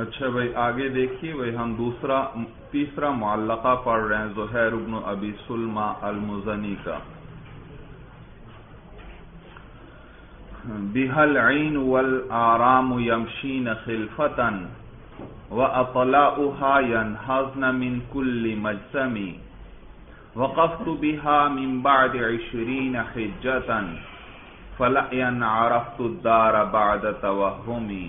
اچھا بھائی، آگے دیکھیے بھائی، ہم دوسرا، تیسرا معلقہ پڑھ رہے ہیں، زہیر ابن ابی سلمہ المزنی کا۔ بحل عین والآرام یمشین خلفتن و وأطلاؤها ينحزن من كل مجسم وقفت بها من بعد عشرين حجة فلأين عرفت الدار بعد توهمي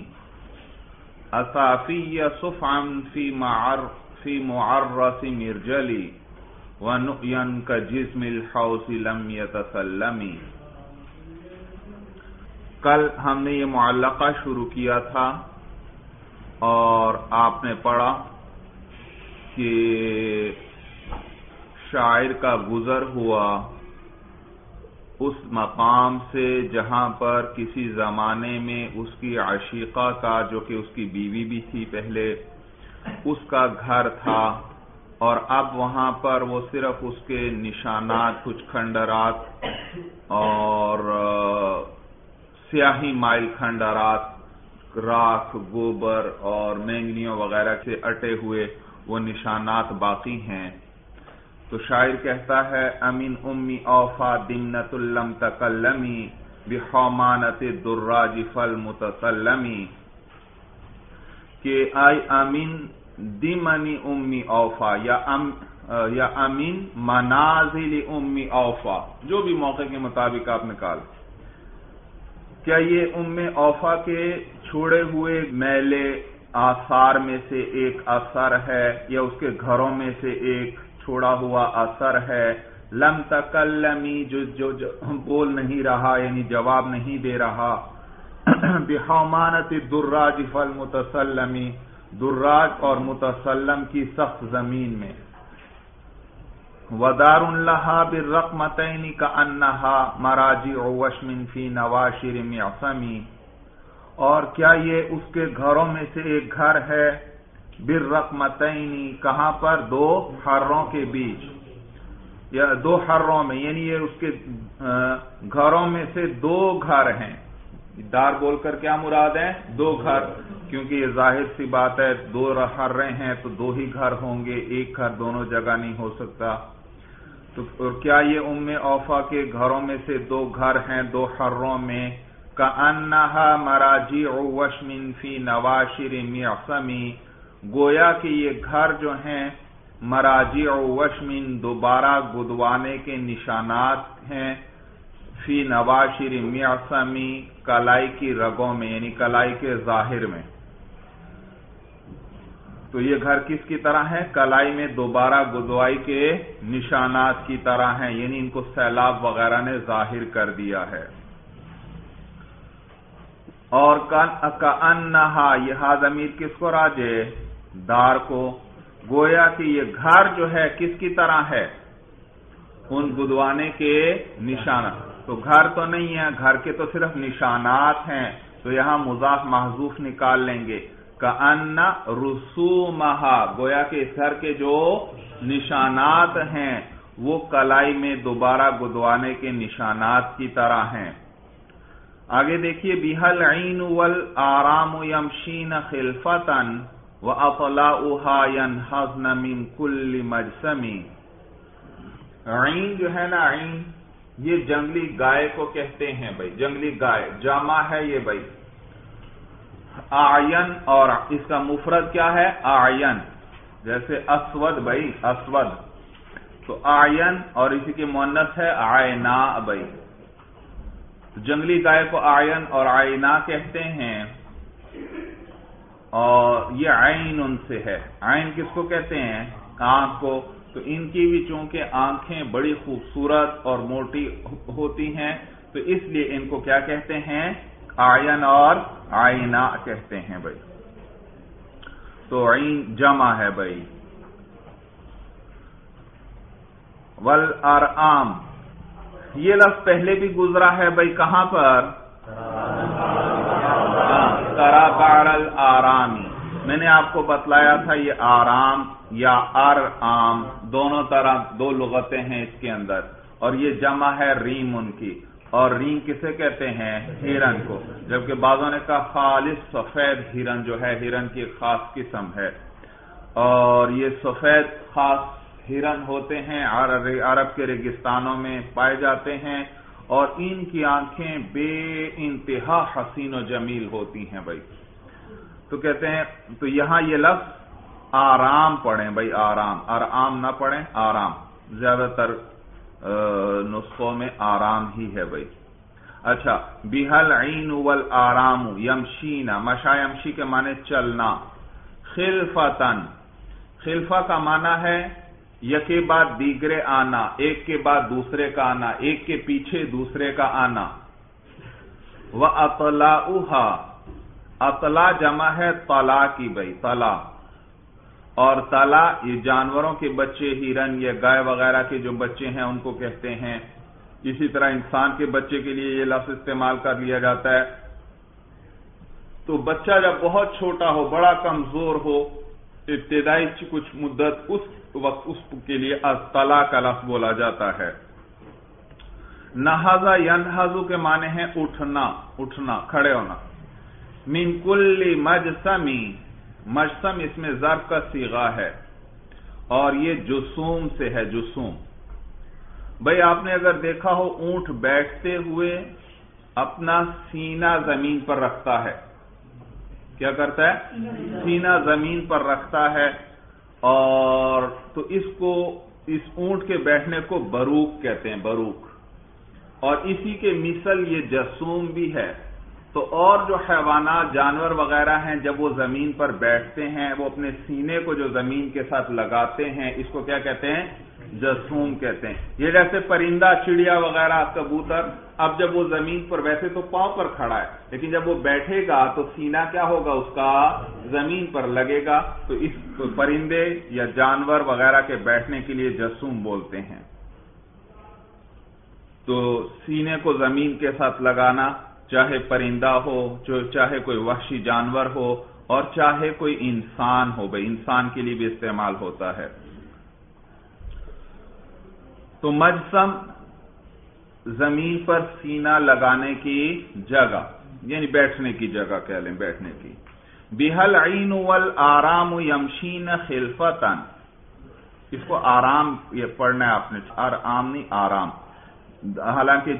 أصافي صفعا في, معر في معرس مرجلي ونؤيا كجسم الحوس لم يتسلمي کل ہم نے یہ معلقہ شروع کیا تھا اور آپ نے پڑھا کہ شاعر کا گزر ہوا اس مقام سے جہاں پر کسی زمانے میں اس کی عشیقہ کا جو کہ اس کی بیوی بھی تھی پہلے، اس کا گھر تھا، اور اب وہاں پر وہ صرف اس کے نشانات، کچھ کھنڈرات اور سیاہی مائل کھنڈرات، راکھ، گوبر اور مینگنیوں وغیرہ سے اٹے ہوئے وہ نشانات باقی ہیں۔ تو شاعر کہتا ہے، امین امی اوفا دمنت الم تکلمی بحومانت دراج فل متسلمی کہ آئی امین، دمنی امی اوفا، یا ام، یا امین، منازل امی اوفا، جو بھی موقع کے مطابق آپ نکال۔ کیا یہ ام اوفا کے چھوڑے ہوئے میلے آثار میں سے ایک اثر ہے، یا اس کے گھروں میں سے ایک؟ چھوڑا ہوا اثر ہے۔ لم تکلمی جو جو, جو بول نہیں رہا یعنی جواب نہیں دے رہا۔ بحومانت دراج فل متسلمی دراج اور متسلم کی سخت زمین میں۔ ودار اللہ بالرقمتین کا انہا مراجی وشمن فی نواشر معصمی اور کیا یہ اس کے گھروں میں سے ایک گھر ہے؟ بالرقمتین، کہاں پر؟ دو حروں کے بیچ. یا دو حروں میں یعنی یہ اس کے گھروں میں سے دو گھر ہیں. دار بول کر کیا مراد ہے دو گھر. کیونکہ یہ ظاہر سی بات ہے، دو حرے ہیں تو دو ہی گھر ہوں گے، ایک گھر دونوں جگہ نہیں ہو سکتا. تو کیا یہ ام اوفا کے گھروں میں سے دو گھر ہیں، دو حروں میں؟ کا انہا مراجی وشمن فی نواشر میسمی گویا کہ یہ گھر جو ہیں مراجی وشمن دوبارہ گدوانے کے نشانات ہیں۔ فی نواشر میسمی کلائی کی رگوں میں یعنی کلائی کے ظاہر میں۔ تو یہ گھر کس کی طرح ہے؟ کلائی میں دوبارہ گدوائی کے نشانات کی طرح ہیں یعنی ان کو سیلاب وغیرہ نے ظاہر کر دیا ہے۔ اور انہا یہ امیر کس کو راجے؟ دار کو، گویا کہ یہ گھر جو ہے کس کی طرح ہے؟ ان گدوانے کے نشانات تو گھر تو نہیں ہے، گھر کے تو صرف نشانات ہیں۔ تو یہاں مضاف محضوف نکال لیں گے۔ ان رسومہا، گویا کہ اس گھر کے جو نشانات ہیں، وہ کلائی میں دوبارہ گدوانے کے نشانات کی طرح ہیں۔ آگے دیکھیے بحل عین ول آرام یمشین خلفتن و اطلاع من کل مجسمی عین جو ہے نا عین یہ جنگلی گائے کو کہتے ہیں بھائی، جنگلی گائے، جامع ہے یہ بھائی۔ آئین اور اس کا مفرد کیا ہے؟ آئین جیسے اسود بھائی، اسود۔ تو آئین اور اسی کی مونت ہے آئنا بھائی۔ جنگلی گائے کو آئین اور آئنا کہتے ہیں۔ اور یہ آئین ان سے ہے۔ آئین کس کو کہتے ہیں؟ آنکھ کو۔ تو ان کی بھی چونکہ آنکھیں بڑی خوبصورت اور موٹی ہوتی ہیں، تو اس لیے ان کو کیا کہتے ہیں؟ آئین اور آئینہ کہتے ہیں بھائی۔ تو عین جمع ہے بھائی۔ ول ارآم یہ لفظ پہلے بھی گزرا ہے بھائی کہاں پر؟ کرا بارل آرامی میں نے آپ کو بتلایا تھا یہ آرام یا ار آم دونوں طرح دو لغتیں ہیں اس کے اندر۔ اور یہ جمع ہے ریم ان کی۔ اور رین کسے کہتے ہیں؟ ہرن کو۔ جبکہ بعضوں نے کہا خالص، سفید ہرن جو ہے، ہرن کی ایک خاص قسم ہے۔ اور یہ سفید خاص ہرن ہوتے ہیں عرب کے ریگستانوں میں پائے جاتے ہیں۔ اور ان کی آنکھیں بے انتہا حسین و جمیل ہوتی ہیں بھائی۔ تو کہتے ہیں، تو یہاں یہ لفظ آرام پڑھیں بھائی، آرام۔ آرام نہ پڑھیں، آرام۔ زیادہ تر نسخوں میں آرام ہی ہے بھائی۔ اچھا بحل عین اول آرام یمشینا مشا یمشی کے معنی چلنا۔ خلفتن خلفہ کا معنی ہے یکے بعد دیگرے آنا، ایک کے بعد دوسرے کا آنا، ایک کے پیچھے دوسرے کا آنا۔ وہ اطلا اطلا جمع ہے تلا کی بھائی تلا اور تلا یہ جانوروں کے بچے ہرن یا گائے وغیرہ کے جو بچے ہیں، ان کو کہتے ہیں۔ اسی طرح انسان کے بچے کے لیے یہ لفظ استعمال کر لیا جاتا ہے۔ تو بچہ جب بہت چھوٹا ہو، بڑا کمزور ہو ابتدائی کچھ مدت اس وقت اس کے لیے تلا کا لفظ بولا جاتا ہے۔ نہذا ینہذو کے معنی ہیں اٹھنا اٹھنا، کھڑے ہونا۔ من کل مجسمی، مجسم اس میں ضرب کا سیغا ہے۔ اور یہ جسوم سے ہے، جسوم۔ بھائی، آپ نے اگر دیکھا ہو، اونٹ بیٹھتے ہوئے اپنا سینہ زمین پر رکھتا ہے۔ کیا کرتا ہے؟ سینہ زمین پر رکھتا ہے اور تو اس کو اس اونٹ کے بیٹھنے کو بروک کہتے ہیں بروک اور اسی کے مثل یہ جسوم بھی ہے۔ تو اور جو حیوانات، جانور وغیرہ ہیں، جب وہ زمین پر بیٹھتے ہیں، وہ اپنے سینے کو جو زمین کے ساتھ لگاتے ہیں، اس کو کیا کہتے ہیں؟ جسوم کہتے ہیں۔ یہ جیسے پرندہ، چڑیا وغیرہ، کبوتر، اب جب وہ زمین پر ویسے تو پاؤں پر کھڑا ہے، لیکن جب وہ بیٹھے گا تو سینا کیا ہوگا؟ اس کا زمین پر لگے گا۔ تو اس پرندے یا جانور وغیرہ کے بیٹھنے کے لیے جسوم بولتے ہیں۔ تو سینے کو زمین کے ساتھ لگانا، چاہے پرندہ ہو چاہے کوئی وحشی جانور ہو، اور چاہے کوئی انسان ہو، بھائی انسان کے لیے بھی استعمال ہوتا ہے۔ تو مجسم زمین پر سینہ لگانے کی جگہ یعنی بیٹھنے کی جگہ کہہ لیں، بیٹھنے کی۔ بحل عین ول آرام یمشین خلفتن۔ اس کو آرام، یہ پڑھنا ہے آپ نے۔ آرام نہیں، آرام۔ حالانکہ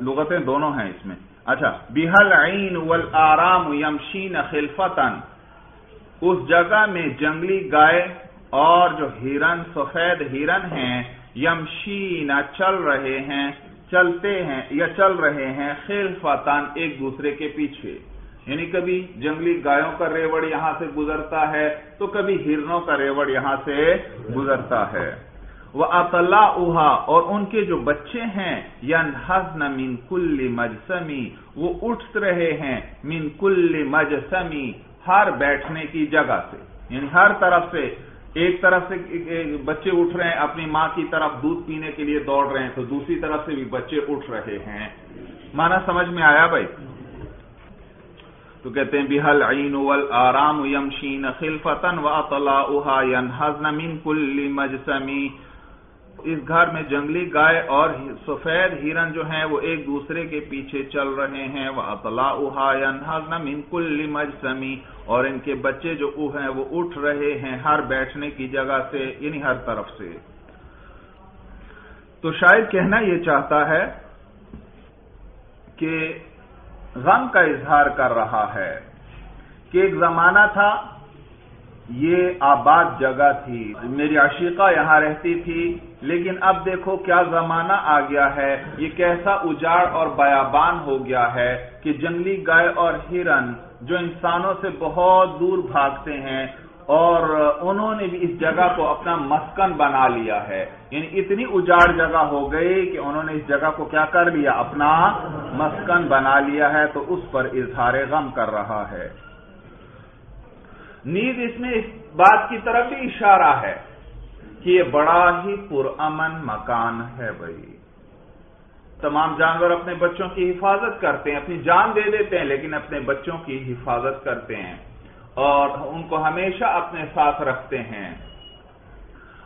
لغتیں دونوں ہیں اس میں۔ اچھا بحل عین ول آرام یمشین خلفتن۔ اس جگہ میں جنگلی گائے اور جو ہرن، سفید ہرن ہیں یمشین چل رہے ہیں، چلتے ہیں یا چل رہے ہیں خیل فاتان ایک دوسرے کے پیچھے۔ یعنی کبھی جنگلی گایوں کا ریوڑ یہاں سے گزرتا ہے تو کبھی ہرنوں کا ریوڑ یہاں سے گزرتا ہے۔ وہ اطلاع اوہا اور ان کے جو بچے ہیں یا من کل مجسمی وہ اٹھ رہے ہیں من کل مجسمی ہر بیٹھنے کی جگہ سے۔ یعنی ہر طرف سے ایک طرف سے بچے اٹھ رہے ہیں، اپنی ماں کی طرف دودھ پینے کے لیے دوڑ رہے ہیں، تو دوسری طرف سے بھی بچے اٹھ رہے ہیں۔ مانا سمجھ میں آیا بھائی؟ تو کہتے ہیں بحل عین ول آرام یمشین خلفتن و اطلاع من کل مجسمی اس گھر میں جنگلی گائے اور سفید ہرن جو ہیں وہ ایک دوسرے کے پیچھے چل رہے ہیں۔ وہ اطلاع من کل مجسمی اور ان کے بچے جو ہیں وہ اٹھ رہے ہیں ہر بیٹھنے کی جگہ سے یعنی ہر طرف سے۔ تو شاید کہنا یہ چاہتا ہے کہ غم کا اظہار کر رہا ہے کہ ایک زمانہ تھا یہ آباد جگہ تھی۔ میری عشیقہ یہاں رہتی تھی، لیکن اب دیکھو کیا زمانہ آ گیا ہے۔ یہ کیسا اجاڑ اور بیابان ہو گیا ہے کہ جنگلی گائے اور ہرن جو انسانوں سے بہت دور بھاگتے ہیں اور انہوں نے بھی اس جگہ کو اپنا مسکن بنا لیا ہے۔ یعنی اتنی اجاڑ جگہ ہو گئی کہ انہوں نے اس جگہ کو کیا کر لیا؟ اپنا مسکن بنا لیا ہے تو اس پر اظہار غم کر رہا ہے۔ نیز اس میں اس بات کی طرف بھی اشارہ ہے کہ یہ بڑا ہی پرامن مکان ہے بھائی۔ تمام جانور اپنے بچوں کی حفاظت کرتے ہیں، اپنی جان دے دیتے ہیں، لیکن اپنے بچوں کی حفاظت کرتے ہیں اور ان کو ہمیشہ اپنے ساتھ رکھتے ہیں۔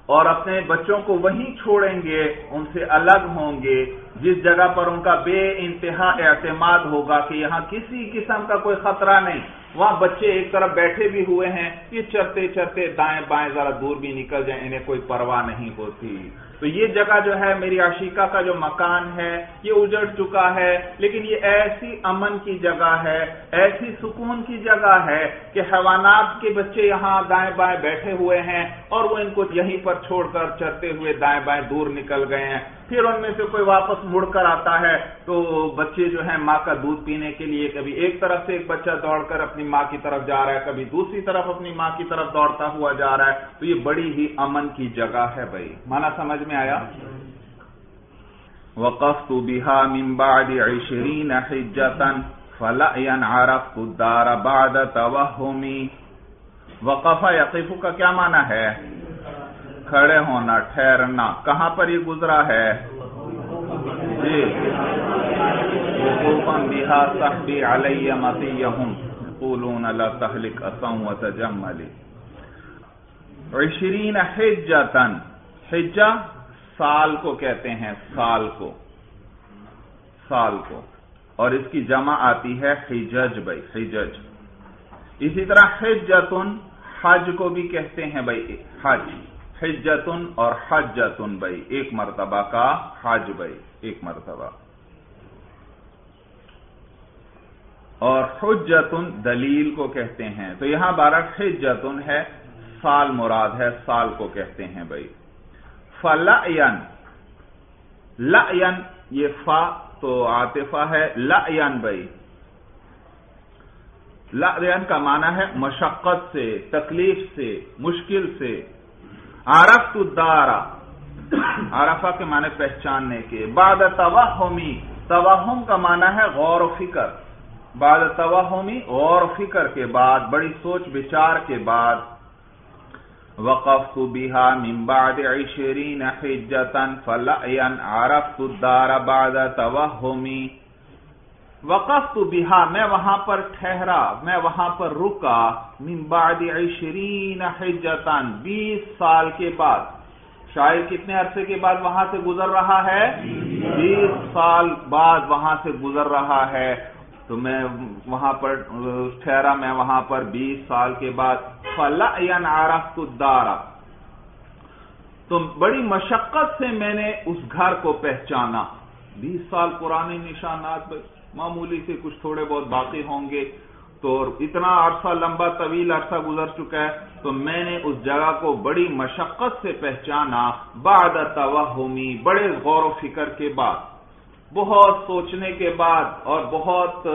اور اپنے بچوں کو وہیں چھوڑیں گے، ان سے الگ ہوں گے۔ جس جگہ پر ان کا بے انتہا اعتماد ہوگا کہ یہاں کسی قسم کا کوئی خطرہ نہیں، وہاں بچے ایک طرف بیٹھے بھی ہوئے ہیں، یہ چرتے چرتے دائیں بائیں ذرا دور بھی نکل جائیں، انہیں کوئی پرواہ نہیں ہوتی۔ تو یہ جگہ جو ہے میری عشیقہ کا جو مکان ہے، یہ اجڑ چکا ہے، لیکن یہ ایسی امن کی جگہ ہے، ایسی سکون کی جگہ ہے کہ حیوانات کے بچے یہاں دائیں بائیں بیٹھے ہوئے ہیں اور وہ ان کو یہیں پر چھوڑ کر چرتے ہوئے دائیں بائیں دور نکل گئے ہیں۔ پھر ان میں سے کوئی واپس مڑ کر آتا ہے تو بچے جو ہیں ماں کا دودھ پینے کے لیے کبھی ایک طرف سے ایک بچہ دوڑ کر اپنی ماں کی طرف جا رہا ہے، کبھی دوسری طرف اپنی ماں کی طرف دوڑتا ہوا جا رہا ہے۔ تو یہ بڑی ہی امن کی جگہ ہے بھائی۔ مانا سمجھ میں آیا؟ وقفت بها من بعد عشرين حجة فلأيا عرفت الدار بعد توهمي وقف، یقف کا کیا معنی ہے؟ کھڑے ہونا، ٹھہرنا۔ کہاں پر یہ گزرا ہے؟ جی۔ وقوفا بها قولون لا تحلق اسم وتجملی عشرین حجتن حجہ سال کو کہتے ہیں، سال کو۔ سال کو۔ اور اس کی جمع آتی ہے حجج بھائی، حجج۔ اسی طرح حجتن حج کو بھی کہتے ہیں بھائی، حج۔ حجتن اور حجتن بھائی، ایک مرتبہ کا حج بھائی، ایک مرتبہ۔ اور حجتن دلیل کو کہتے ہیں۔ تو یہاں بارہ حجتن ہے، سال مراد ہے، سال کو کہتے ہیں بھائی۔ فلعین، لعین، یہ فا تو عاطفہ ہے، لعین بھائی۔ لعین کا معنی ہے مشقت سے، تکلیف سے، مشکل سے۔ عرفت الدارا عرفہ کے معنی پہچاننے کے. بعد توہمی. توہم کا معنی ہے غور و فکر. بعد توہمی، غور و فکر کے بعد، بڑی سوچ بچار کے بعد. وقفت بها من بعد عشرين حجة فلأيا عرفت الدار بعد توهمي وقفت بها میں وہاں پر ٹھہرا، میں وہاں پر رکا، من بعد عشرین حجتان بیس سال کے بعد۔ شاید کتنے عرصے کے بعد وہاں سے گزر رہا ہے؟ بیس سال بعد وہاں سے گزر رہا ہے۔ تو میں وہاں پر ٹھہرا، میں وہاں پر بیس سال کے بعد۔ فلا عرفت الدار۔ تو بڑی مشقت سے میں نے اس گھر کو پہچانا۔ بیس سال پرانے نشانات معمولی سے کچھ تھوڑے بہت باقی ہوں گے۔ تو اتنا عرصہ لمبا طویل عرصہ گزر چکا ہے، تو میں نے اس جگہ کو بڑی مشقت سے پہچانا۔ بعد توہمی، بڑے غور و فکر کے بعد۔ بہت سوچنے کے بعد اور بہت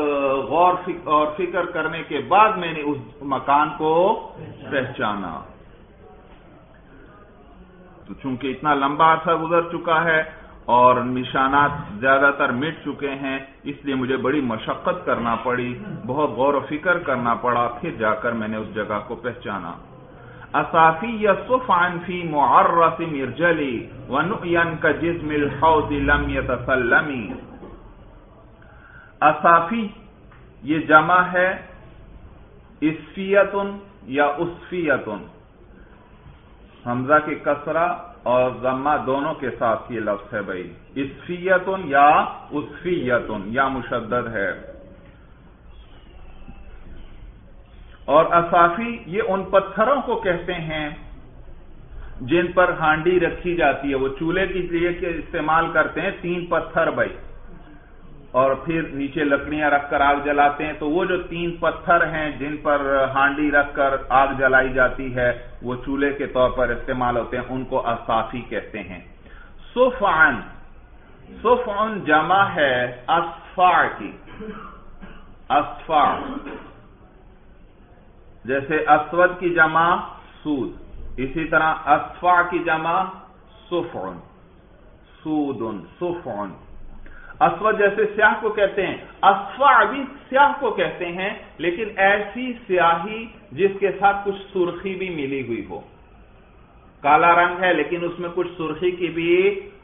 غور اور فکر کرنے کے بعد میں نے اس مکان کو پہچانا۔ تو چونکہ اتنا لمبا عرصہ گزر چکا ہے اور نشانات زیادہ تر مٹ چکے ہیں، اس لیے مجھے بڑی مشقت کرنا پڑی، بہت غور و فکر کرنا پڑا، پھر جا کر میں نے اس جگہ کو پہچانا۔ اصافی یصف عن فی معرس مرجلی ونؤین کا جسم الحوض لم یتسلمی۔ اصافی، یہ جمع ہے اسفیتن یا اسفیتن حمزہ کے کسرہ اور ضمہ دونوں کے ساتھ یہ لفظ ہے بھائی۔ اسفیتن یا اسفیتن، یا مشدد ہے۔ اور اصافی یہ ان پتھروں کو کہتے ہیں جن پر ہانڈی رکھی جاتی ہے۔ وہ چولہے کے لیے استعمال کرتے ہیں، تین پتھر بھائی۔ اور پھر نیچے لکڑیاں رکھ کر آگ جلاتے ہیں تو وہ جو تین پتھر ہیں جن پر ہانڈی رکھ کر آگ جلائی جاتی ہے، وہ چولہے کے طور پر استعمال ہوتے ہیں، ان کو اصافی کہتے ہیں۔ سفان سفان جمع ہے اسفا کی۔ اسفا جیسے اسود کی جمع، سود۔ اسی طرح اسفا کی جمع سفعن سودن سفعن اسود جیسے سیاہ کو کہتے ہیں اسفا بھی سیاہ کو کہتے ہیں، لیکن ایسی سیاہی جس کے ساتھ کچھ سرخی بھی ملی ہوئی ہو۔ کالا رنگ ہے، لیکن اس میں کچھ سرخی کی بھی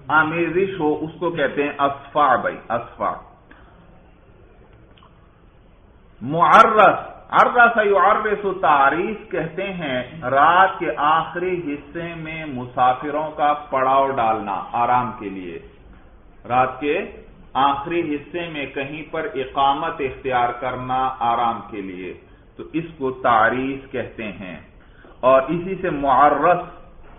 آمیزش ہو، اس کو کہتے ہیں اسفا بھائی اسفا معرس یعرس تعریف کہتے ہیں رات کے آخری حصے میں مسافروں کا پڑاؤ ڈالنا، آرام کے لیے۔ رات کے آخری حصے میں کہیں پر اقامت اختیار کرنا آرام کے لیے۔ تو اس کو تعریف کہتے ہیں۔ اور اسی سے معرس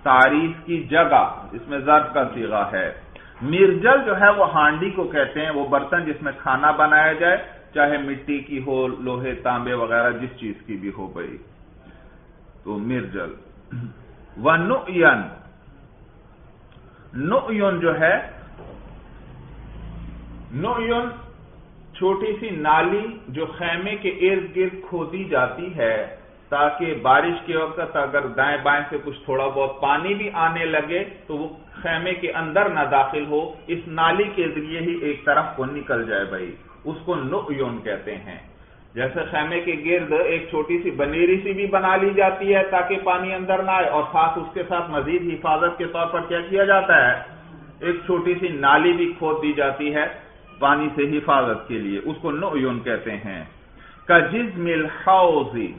تعریف کی جگہ، اس میں ضرب کا سیگا ہے۔ مرجل جو ہے وہ ہانڈی کو کہتے ہیں، وہ برتن جس میں کھانا بنایا جائے، چاہے مٹی کی ہو، لوہے، تانبے وغیرہ، جس چیز کی بھی ہو گئی تو مرجل۔ و نو جو ہے نو چھوٹی سی نالی جو خیمے کے ارد گرد کھودی جاتی ہے تاکہ بارش کے وقت اگر دائیں بائیں سے کچھ تھوڑا بہت پانی بھی آنے لگے تو وہ خیمے کے اندر نہ داخل ہو، اس نالی کے ذریعے ہی ایک طرف کو نکل جائے بھائی۔ اس کو نو کہتے ہیں۔ جیسے خیمے کے گرد ایک چھوٹی سی بنیری سی بھی بنا لی جاتی ہے تاکہ پانی اندر نہ آئے، اور ساتھ اس کے ساتھ مزید حفاظت کے طور پر کیا کیا جاتا ہے؟ ایک چھوٹی سی نالی بھی کھود دی جاتی ہے۔ پانی سے حفاظت کے لیے، اس کو نو کہتے ہیں۔ کجز مل ہاؤزی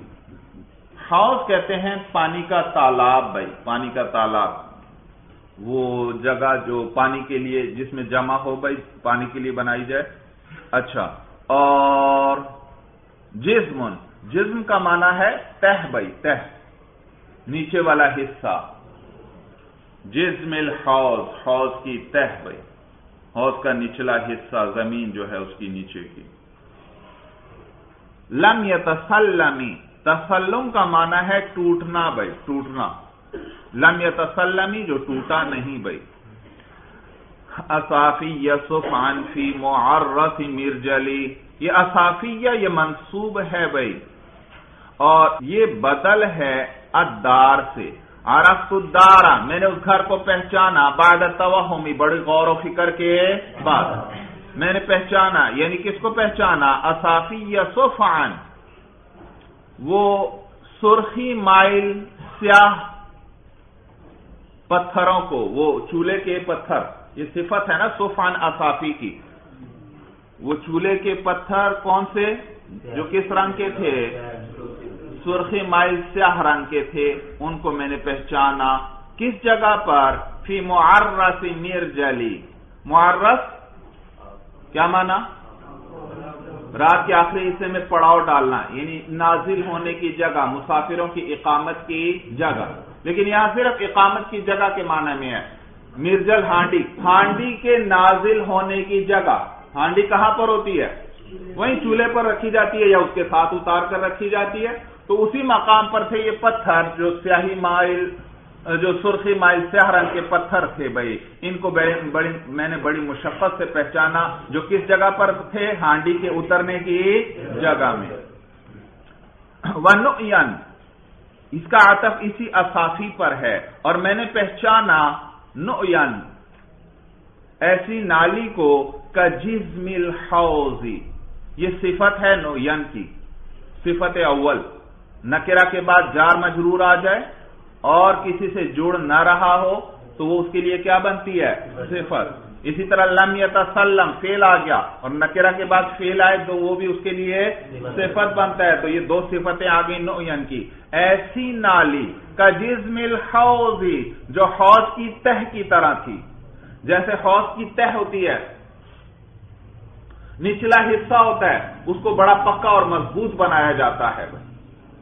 ہاؤس کہتے ہیں پانی کا تالاب بھائی، پانی کا تالاب۔ وہ جگہ جو پانی کے لیے، جس میں جمع ہو بھائی، پانی کے لیے بنائی جائے۔ اچھا اور جسم جسم کا معنی ہے تہ بھائی، تہ۔ نیچے والا حصہ۔ جسم الحوض، حوض کی تہ بھائی۔ حوض کا نچلا حصہ، زمین جو ہے اس کی نیچے کی۔ لم یا تسلمی تسلم کا معنی ہے ٹوٹنا بھائی، ٹوٹنا۔ لم یا تسلمی جو ٹوٹا نہیں بھائی۔ اصافی فی معرف مرجلی۔ یہ اصافیہ، یہ منصوب ہے بھائی۔ اور یہ بدل ہے ادار سے۔ عرفت الدارا میں نے اس گھر کو پہچانا، بعد توہمی بڑی غور و فکر کے بعد۔ میں نے پہچانا یعنی کس کو پہچانا؟ اصافی صفان وہ سرخی مائل سیاہ پتھروں کو، وہ چولہے کے پتھر، یہ صفت ہے نا سفان اصافی کی۔ وہ چولہے کے پتھر کون سے؟ جو کس رنگ کے تھے؟ سرخی مائل سیاہ رنگ کے تھے، ان کو میں نے پہچانا۔ کس جگہ پر؟ فی معرس میر معرس؟ کیا مانا؟ رات کے آخری حصے میں پڑاؤ ڈالنا یعنی نازل ہونے کی جگہ، مسافروں کی اقامت کی جگہ۔ لیکن یہاں صرف اقامت کی جگہ کے معنی میں ہے۔ مرجل ہانڈی ہانڈی کے نازل ہونے کی جگہ۔ ہانڈی کہاں پر ہوتی ہے؟ وہیں چولہے پر رکھی جاتی ہے یا اس کے ساتھ اتار کر رکھی جاتی ہے؟ تو اسی مقام پر تھے یہ پتھر جو سیاہی مائل، جو سرخی مائل سیاہ رنگ کے پتھر تھے بھائی۔ ان کو بڑی میں نے بڑی مشقت سے پہچانا جو کس جگہ پر تھے، ہانڈی کے اترنے کی جگہ میں۔ ون اس کا عطف اسی اصافی پر ہے۔ اور میں نے پہچانا نو ایسی نالی کو کجزم الحوزی یہ صفت ہے نو کی۔ صفت اول۔ نکرا کے بعد جار مجرور آ جائے اور کسی سے جڑ نہ رہا ہو تو وہ اس کے لیے کیا بنتی ہے؟ صفت۔ اسی طرح لم یتسلم فیل آ گیا اور نکرا کے بعد فیل آئے تو وہ بھی اس کے لیے صفت بنتا ہے۔ تو یہ دو صفتیں آ گئی نو کی۔ ایسی نالی کا جزم الحوزی جو حوض کی تہ کی طرح تھی۔ جیسے حوض کی تہ ہوتی ہے، نچلا حصہ ہوتا ہے، اس کو بڑا پکا اور مضبوط بنایا جاتا ہے۔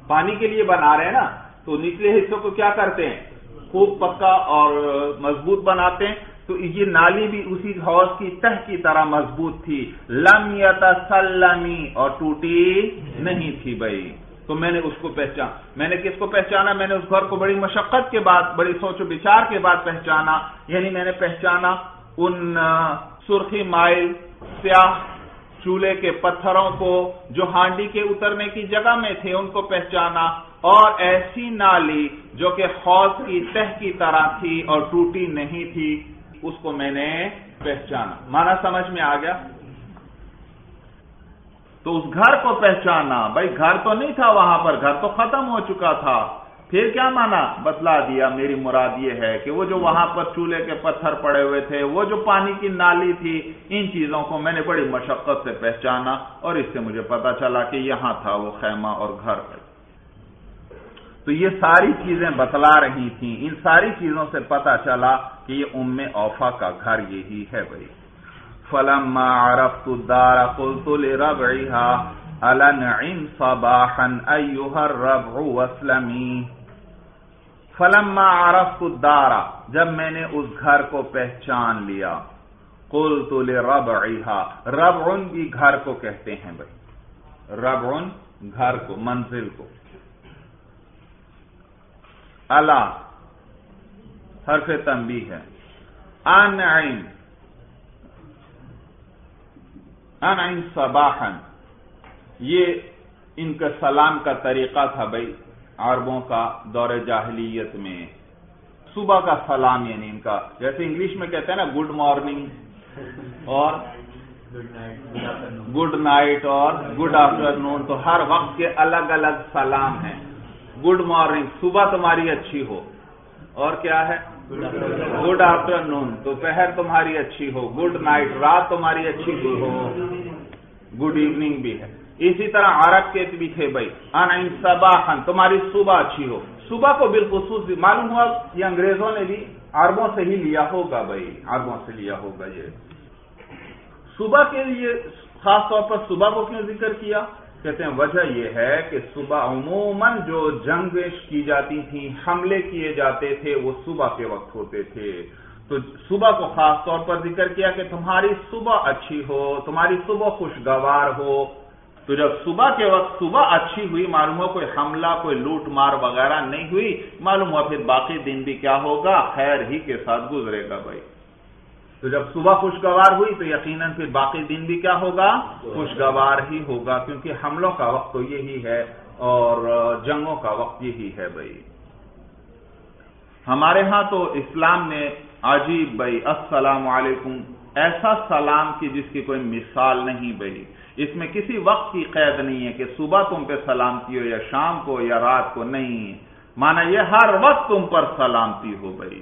پانی کے لیے بنا رہے ہیں نا، تو نچلے حصوں کو کیا کرتے ہیں؟ خوب پکا اور مضبوط بناتے ہیں۔ تو یہ نالی بھی اسی حوض کی تہ کی طرح مضبوط تھی۔ لم یتسلمی اور ٹوٹی نہیں تھی بھائی۔ تو میں نے اس کو پہچان، میں نے کس کو پہچانا؟ میں نے اس گھر کو بڑی مشقت کے بعد، بڑی سوچ و بچار کے بعد پہچانا۔ یعنی میں نے پہچانا ان سرخی مائل سیاہ چولہے کے پتھروں کو جو ہانڈی کے اترنے کی جگہ میں تھے، ان کو پہچانا اور ایسی نالی جو کہ حوض کی تہ کی طرح تھی اور ٹوٹی نہیں تھی، اس کو میں نے پہچانا۔ مانا سمجھ میں آ گیا؟ تو اس گھر کو پہچانا۔ بھائی، گھر تو نہیں تھا وہاں پر، گھر تو ختم ہو چکا تھا۔ پھر کیا مانا؟ بتلا دیا، میری مراد یہ ہے کہ وہ جو وہاں پر چولہے کے پتھر پڑے ہوئے تھے، وہ جو پانی کی نالی تھی، ان چیزوں کو میں نے بڑی مشقت سے پہچانا اور اس سے مجھے پتا چلا کہ یہاں تھا وہ خیمہ اور گھر تو یہ ساری چیزیں بتلا رہی تھیں۔ ان ساری چیزوں سے پتا چلا کہ یہ ام اوفا کا گھر یہی ہے بھائی۔ فلم عرفت الدار قلت لربعها النعم صباحا ايها الربع واسلمي؟ فلما عرفت الدار، جب میں نے اس گھر کو پہچان لیا، قلت لربعها ربع بھی گھر کو کہتے ہیں بھائی۔ ربع گھر کو، منزل کو۔ اللہ حرف تنبیہ ہے۔ انعم انعم صباحا۔ یہ ان کا سلام کا طریقہ تھا بھائی۔ عربوں کا دور جاہلیت میں۔ صبح کا سلام یعنی ان کا، جیسے انگلش میں کہتے ہیں نا گڈ مارننگ اور گڈ نائٹ اور گڈ آفٹر نون تو ہر وقت کے الگ الگ سلام ہیں۔ گڈ مارننگ صبح تمہاری اچھی ہو۔ اور کیا ہے؟ گڈ آفٹر نون دوپہر تمہاری اچھی ہو۔ گڈ نائٹ رات تمہاری اچھی ہو۔ گڈ ایوننگ بھی ہے۔ اسی طرح عرب کے بھی تھے بھائی۔ ان صباحن تمہاری صبح اچھی ہو۔ صبح کو بالخصوص معلوم ہوا یہ انگریزوں نے بھی عربوں سے ہی لیا ہوگا بھائی۔ عربوں سے لیا ہوگا یہ۔ صبح کے لیے خاص طور پر صبح کو کیوں ذکر کیا؟ کہتے ہیں وجہ یہ ہے کہ صبح عموماً جو جنگ کی جاتی تھیں حملے کیے جاتے تھے، وہ صبح کے وقت ہوتے تھے۔ تو صبح کو خاص طور پر ذکر کیا کہ تمہاری صبح اچھی ہو، تمہاری صبح خوشگوار ہو۔ تو جب صبح کے وقت صبح اچھی ہوئی، معلوم ہو کوئی حملہ، کوئی لوٹ مار وغیرہ نہیں ہوئی، معلوم ہوا پھر باقی دن بھی کیا ہوگا؟ خیر ہی کے ساتھ گزرے گا بھائی۔ تو جب صبح خوشگوار ہوئی تو یقیناً پھر باقی دن بھی کیا ہوگا؟ خوشگوار ہی ہوگا، کیونکہ حملوں کا وقت تو یہی ہے اور جنگوں کا وقت یہی ہے بھائی۔ ہمارے ہاں تو اسلام نے عجیب بھائی، السلام علیکم، ایسا سلام کی جس کی کوئی مثال نہیں بھائی۔ اس میں کسی وقت کی قید نہیں ہے کہ صبح تم پہ سلامتی ہو یا شام کو یا رات کو نہیں۔ مانا یہ ہر وقت تم پر سلامتی ہو بھائی۔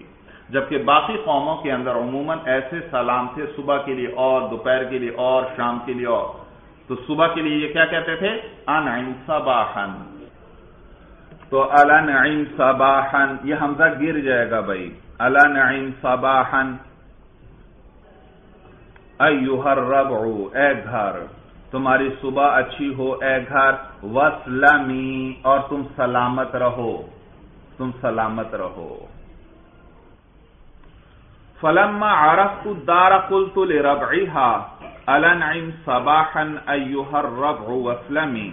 جبکہ باقی قوموں کے اندر عموماً ایسے سلام تھے صبح کے لیے اور دوپہر کے لیے اور شام کے لیے اور۔ تو صبح کے لیے یہ کیا کہتے تھے؟ ان صباحن تو النعیم صباحن یہ حمزہ گر جائے گا بھائی۔ النعیم صباحن ایوہر ربعو اے گھر۔ تمہاری صبح اچھی ہو، اے گھر وسلمی اور تم سلامت رہو۔ تم سلامت رہو۔ فلما عرفت الدار قلت لربعها النعم صباحا ايها الربع واسلمي؟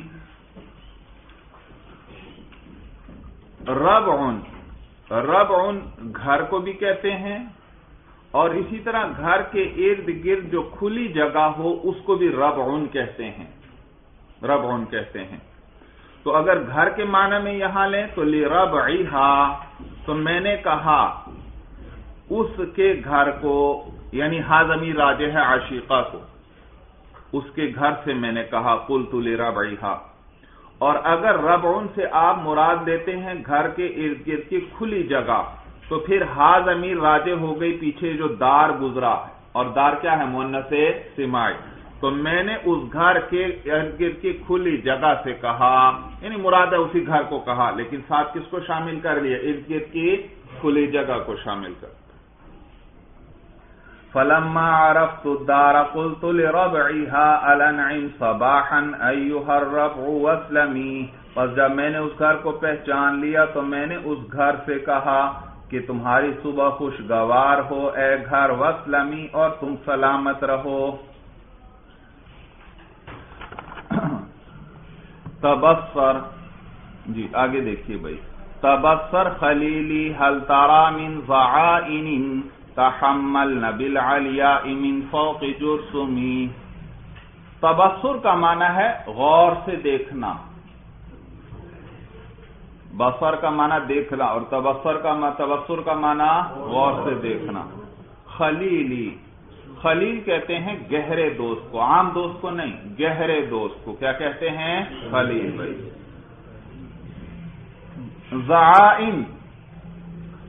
ربع ربع گھر کو بھی کہتے ہیں اور اسی طرح گھر کے ارد گرد جو کھلی جگہ ہو، اس کو بھی ربعن کہتے ہیں۔ ربعن کہتے ہیں۔ تو اگر گھر کے معنی میں یہاں لیں تو لی تو میں نے کہا اس کے گھر کو یعنی ہاضمی راج ہے عاشقہ کو، اس کے گھر سے میں نے کہا کل تلیرا بڑی اور اگر رب سے آپ مراد دیتے ہیں گھر کے ارد گرد کی کھلی جگہ تو پھر ہاض امیر راجے ہو گئی پیچھے جو دار گزرا اور دار کیا ہے؟ مونس سمائی تو میں نے اس گھر کے ارد گرد کی کھلی جگہ سے کہا یعنی مراد ہے اسی گھر کو کہا، لیکن ساتھ کس کو شامل کر لیا؟ ارد گرد کی کھلی جگہ کو شامل کر۔ فلما عرفت الدار قلت لربعها الانعم صباحا ایوها الربع واسلمی پس جب میں نے اس گھر کو پہچان لیا تو میں نے اس گھر سے کہا کہ تمہاری صبح خوشگوار ہو، اے گھر، وسلمی، اور تم سلامت رہو۔ تبصر جی آگے دیکھیے بھائی۔ تبصر خلیلی حل تارا من ضعائن تحمل نبل علیا امین فوق جرسمی۔ تبصر کا معنی ہے غور سے دیکھنا۔ بسر کا معنی دیکھنا اور تبصر کا تبصر کا معنی غور سے دیکھنا۔ خلیلی۔ خلیل کہتے ہیں گہرے دوست کو، عام دوست کو نہیں، گہرے دوست کو۔ کیا کہتے ہیں؟ خلیل بھائی۔ زعائن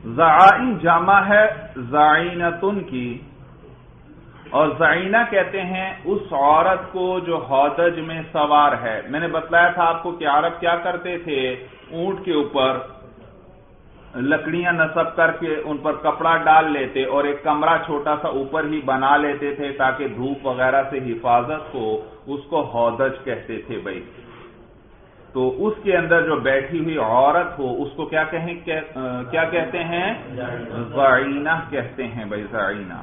زعائن جامع ہے زائنتن کی۔ اور زائنہ کہتے ہیں اس عورت کو جو ہودج میں سوار ہے۔ میں نے بتلایا تھا آپ کو کہ عرب کیا کرتے تھے؟ اونٹ کے اوپر لکڑیاں نصب کر کے ان پر کپڑا ڈال لیتے اور ایک کمرہ چھوٹا سا اوپر ہی بنا لیتے تھے تاکہ دھوپ وغیرہ سے حفاظت ہو اس کو ہودج کہتے تھے بھائی۔ تو اس کے اندر جو بیٹھی ہوئی عورت ہو، اس کو کیا کہیں، کیا کہتے ہیں؟ زعینہ کہتے ہیں بھائی، زعینہ۔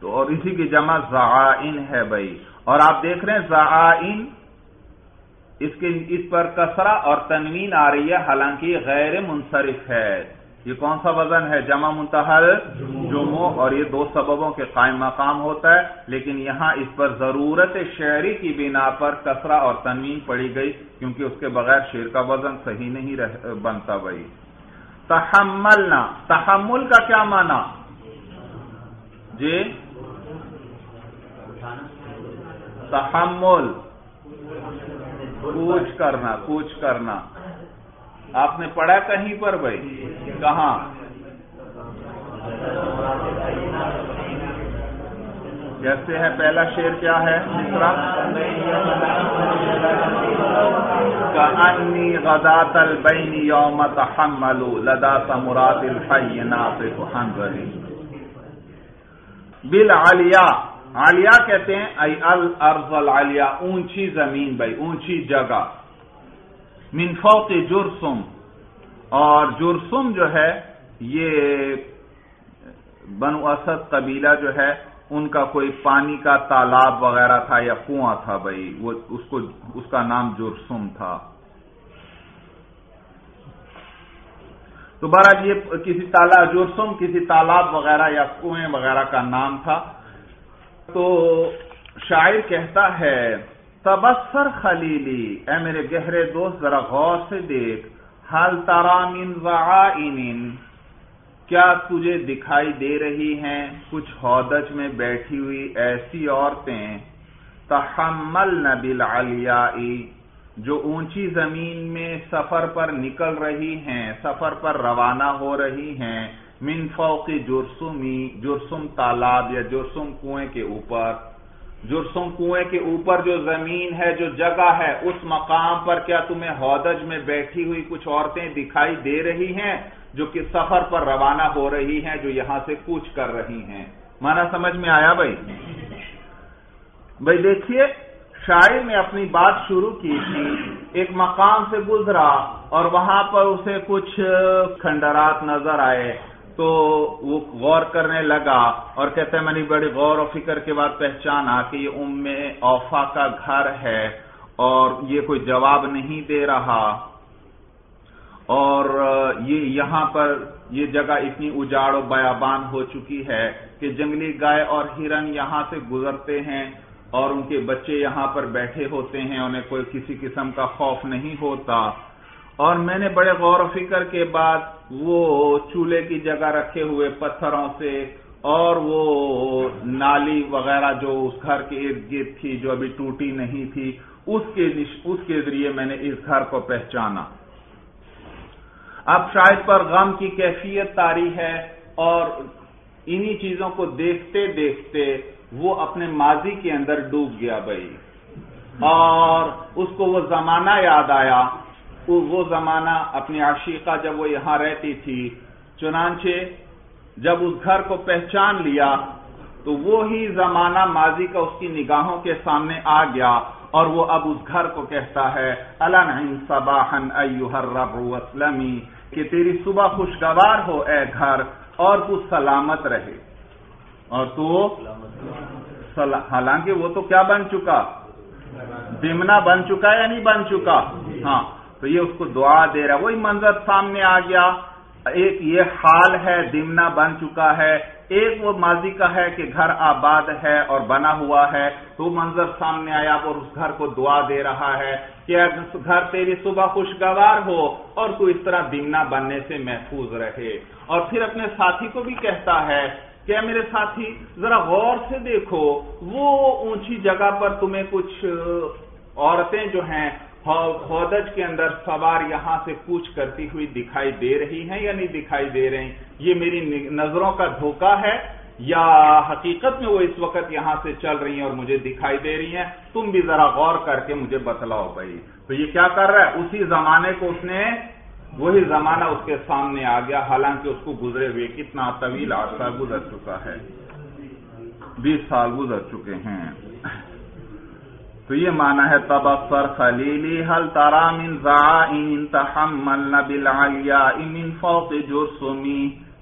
تو اور اسی کی جمع زعائن ہے بھائی۔ اور آپ دیکھ رہے ہیں زعائن، اس کے، اس پر کسرا اور تنوین آ رہی ہے، حالانکہ غیر منصرف ہے۔ یہ کون سا وزن ہے؟ جمع منتحل، جمع، اور یہ دو سببوں کے قائم مقام ہوتا ہے۔ لیکن یہاں اس پر ضرورت شعری کی بنا پر کسرا اور تنوین پڑی گئی، کیونکہ اس کے بغیر شیر کا وزن صحیح نہیں رہ، بنتا بھائی۔ تحملنا، تحمل کا کیا معنی؟ جی؟ تحمل۔ کوچ کرنا کوچ کرنا۔ آپ نے پڑھا کہیں پر بھائی؟ کہاں؟ جیسے ہے پہلا شیر کیا ہے؟ دوسرا انی غذا البین یوم تحمل لدا سمرات الحی ناطق حنظری بالعلیہ۔ عالیہ کہتے ہیں، ای الارض العلیہ اونچی زمین بھائی، اونچی جگہ۔ من فوق جرسم۔ اور جرسم جو ہے، یہ بنو اسد قبیلہ جو ہے، ان کا کوئی پانی کا تالاب وغیرہ تھا یا کنواں تھا بھائی، وہ اس کو، اس کا نام جرسم تھا۔ تو بہرحال یہ کسی تالاب جرسم کسی تالاب وغیرہ یا کنویں وغیرہ کا نام تھا۔ تو شاعر کہتا ہے، تبصر خلیلی، اے میرے گہرے دوست، ذرا غور سے دیکھ، حال من وعائن کیا تجھے دکھائی دے رہی ہیں کچھ ہودج میں بیٹھی ہوئی ایسی عورتیں تحمل نبل جو اونچی زمین میں سفر پر نکل رہی ہیں، سفر پر روانہ ہو رہی ہیں من فوق جرسمی جرسم تالاب یا جرسم کنویں کے اوپر۔ جرسم کنویں کے اوپر جو زمین ہے، جو جگہ ہے، اس مقام پر کیا تمہیں ہودج میں بیٹھی ہوئی کچھ عورتیں دکھائی دے رہی ہیں، جو کہ سفر پر روانہ ہو رہی ہیں، جو یہاں سے کوچ کر رہی ہیں۔ مانا سمجھ میں آیا بھائی؟ بھائی دیکھیے، شاعر نے اپنی بات شروع کی تھی، ایک مقام سے گزرا اور وہاں پر اسے کچھ کھنڈرات نظر آئے۔ تو وہ غور کرنے لگا اور کہتے ہیں میں نے بڑی غور و فکر کے بعد پہچانا کہ یہ ام اوفا کا گھر ہے اور یہ کوئی جواب نہیں دے رہا۔ اور یہ یہاں پر یہ جگہ اتنی اجاڑ و بیابان ہو چکی ہے کہ جنگلی گائے اور ہرن یہاں سے گزرتے ہیں اور ان کے بچے یہاں پر بیٹھے ہوتے ہیں، انہیں کوئی کسی قسم کا خوف نہیں ہوتا۔ اور میں نے بڑے غور و فکر کے بعد وہ چولہے کی جگہ رکھے ہوئے پتھروں سے اور وہ نالی وغیرہ جو اس گھر کے ارد گرد تھی جو ابھی ٹوٹی نہیں تھی، اس کے اس کے ذریعے میں نے اس گھر کو پہچانا۔ اب شاید پر غم کی کیفیت تاری ہے اور انہی چیزوں کو دیکھتے دیکھتے وہ اپنے ماضی کے اندر ڈوب گیا بھائی۔ اور اس کو وہ زمانہ یاد آیا وہ زمانہ اپنی عشیقہ جب وہ یہاں رہتی تھی، چنانچہ جب اس گھر کو پہچان لیا، تو وہی زمانہ ماضی کا اس کی نگاہوں کے سامنے آ گیا اور وہ اب اس گھر کو کہتا ہے اسلمی کہ تیری صبح خوشگوار ہو اے گھر اور تو سلامت رہے. اور تو حالانکہ وہ تو کیا بن چکا؟ دمنا بن چکا یا نہیں بن چکا؟ ہاں۔ تو یہ اس کو دعا دے رہا وہی منظر سامنے آ گیا۔ ایک یہ حال ہے دمنا بن چکا ہے۔ ایک وہ ماضی کا ہے کہ گھر آباد ہے اور بنا ہوا ہے۔ تو منظر سامنے آیا اور اس گھر کو دعا دے رہا ہے کہ گھر تیری صبح خوشگوار ہو اور تو اس طرح دمنا بننے سے محفوظ رہے۔ اور پھر اپنے ساتھی کو بھی کہتا ہے کہ میرے ساتھی، ذرا غور سے دیکھو، وہ اونچی جگہ پر تمہیں کچھ عورتیں جو ہیں خودج کے اندر سوار یہاں سے پوچھ کرتی ہوئی دکھائی دے رہی ہیں یا نہیں دکھائی دے رہی یہ میری نظروں کا دھوکہ ہے یا حقیقت میں وہ اس وقت یہاں سے چل رہی ہیں اور مجھے دکھائی دے رہی ہیں؟ تم بھی ذرا غور کر کے مجھے بتلاؤ بھائی۔ تو یہ کیا کر رہا ہے؟ اسی زمانے کو اس نے وہی زمانہ اس کے سامنے آ گیا، حالانکہ اس کو گزرے ہوئے کتنا طویل عرصہ گزر چکا ہے۔ بیس سال گزر چکے ہیں۔ تو یہ مانا ہے تبصر خلیلی حل تارا من زائن تحملن بالعلیاء من فوق جرسمی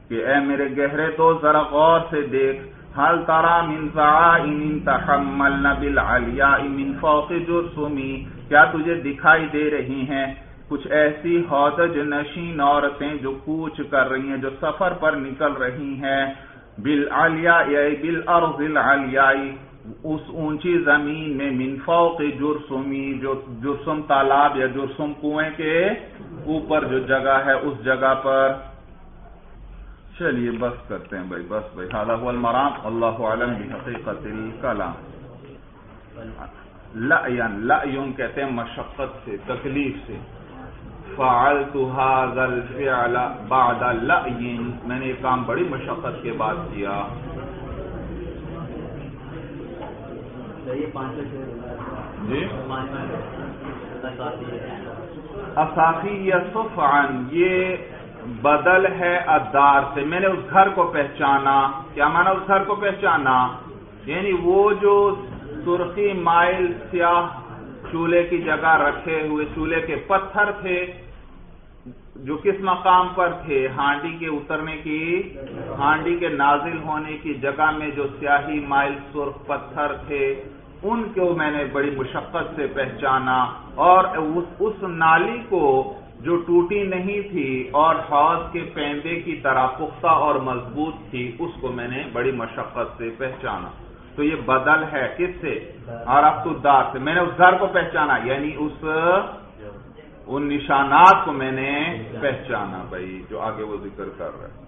کہ اے میرے گہرے تو ذرا غور سے دیکھ حل تارا من زائن تحملن بالعلیاء من فوق جرسمی کیا تجھے دکھائی دے رہی ہیں؟ کچھ ایسی حوضج نشین عورتیں جو کوچ کر رہی ہیں، جو سفر پر نکل رہی ہیں۔ بالعلیاء بالارض العلیائی اس اونچی زمین میں من فوق جرسمی جو جرسم تالاب یا جرسم کنویں کے اوپر جو جگہ ہے، اس جگہ پر۔ چلیے، بس کرتے ہیں بھائی، بس بھائی۔ حالہ المرام۔ اللہ علم بحقیقت الکلام۔ لعین لعین کہتے ہیں مشقت سے، تکلیف سے۔ فعلت هذا الفعل بعد لعین۔ میں نے یہ کام بڑی مشقت کے بعد کیا۔ جی؟ اصافی یصف عن یہ بدل ہے ادار سے۔ میں نے اس گھر کو پہچانا۔ کیا مانا اس گھر کو پہچانا؟ یعنی وہ جو سرخی مائل سیاہ چولہے کی جگہ رکھے ہوئے چولہے کے پتھر تھے جو کس مقام پر تھے؟ ہانڈی کے اترنے کی ہانڈی کے نازل ہونے کی جگہ میں جو سیاہی مائل سرخ پتھر تھے۔ ان کو میں نے بڑی مشقت سے پہچانا اور اس نالی کو جو ٹوٹی نہیں تھی اور حوض کے پیندے کی طرح پختہ اور مضبوط تھی، اس کو میں نے بڑی مشقت سے پہچانا۔ تو یہ بدل ہے کس سے؟ اور اب تو دار سے۔ میں نے اس گھر کو پہچانا یعنی اس ان نشانات کو میں نے پہچانا بھائی، جو آگے وہ ذکر کر رہا ہے